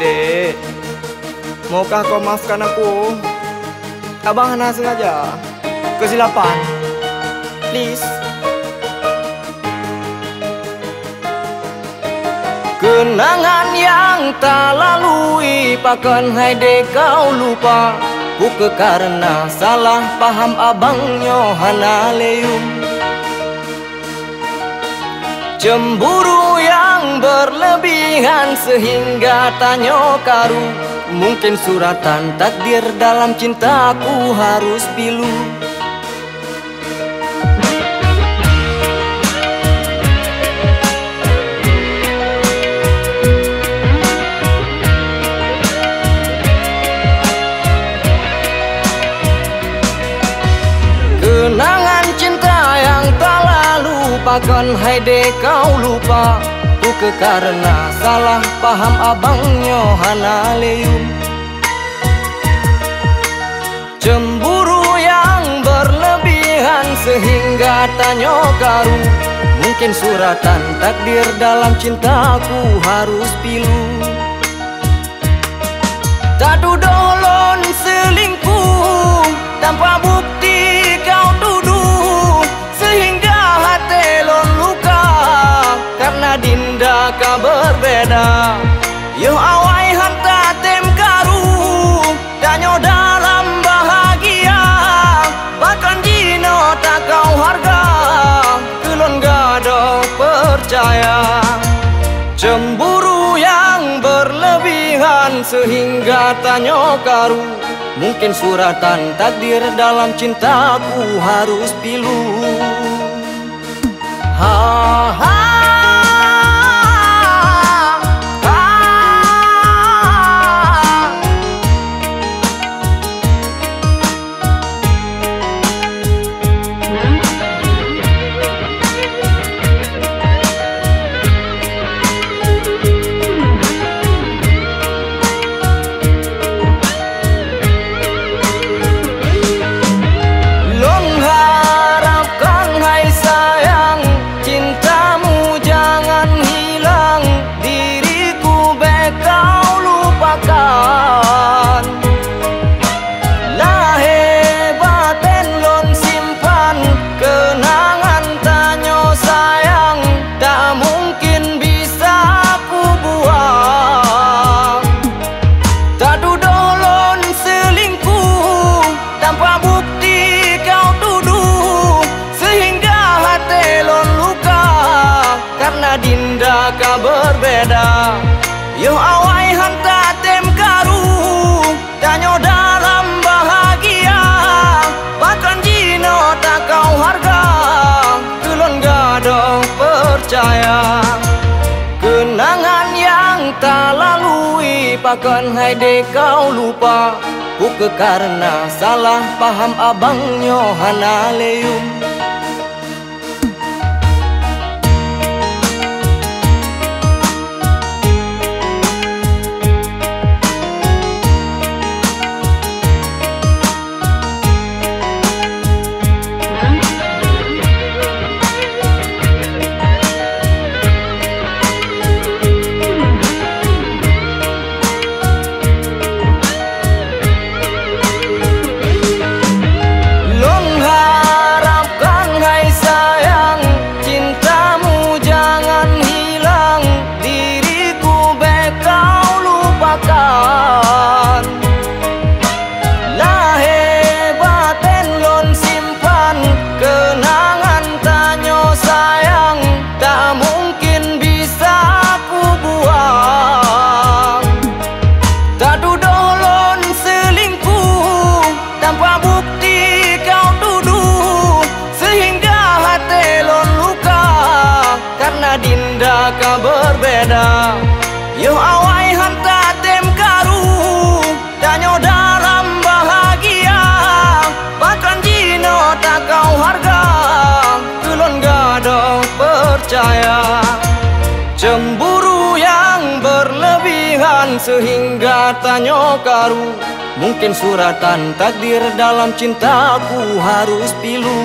Dek, maukah kau maafkan aku? Abang hanya sengaja kesilapan. Please. Kenangan yang tak lalui Pakan hai de kau lupa Buka karena salah paham abangnya hana leum Cemburu yang berlebihan sehingga tanya karu Mungkin suratan takdir dalam cintaku harus pilu Bahkan hai de kau lupa. Buka karena salah paham abangnya hana leum Cemburu yang berlebihan sehingga tanya karu Mungkin suratan takdir dalam cintaku harus pilu. Tak dolon selingkuh tanpa bukti percaya Cemburu yang berlebihan sehingga tanya karu Mungkin suratan takdir dalam cintaku harus pilu. Ha ha kau berbeda? Yo awai hanta tem karu Tanyo dalam bahagia. Bahkan jino tak kau harga Kulon gado percaya. Kenangan yang tak lalui Bahkan hai de kau lupa. Buka karena salah paham abangnya hana leum sehingga tanya karu. Mungkin suratan takdir dalam cintaku harus pilu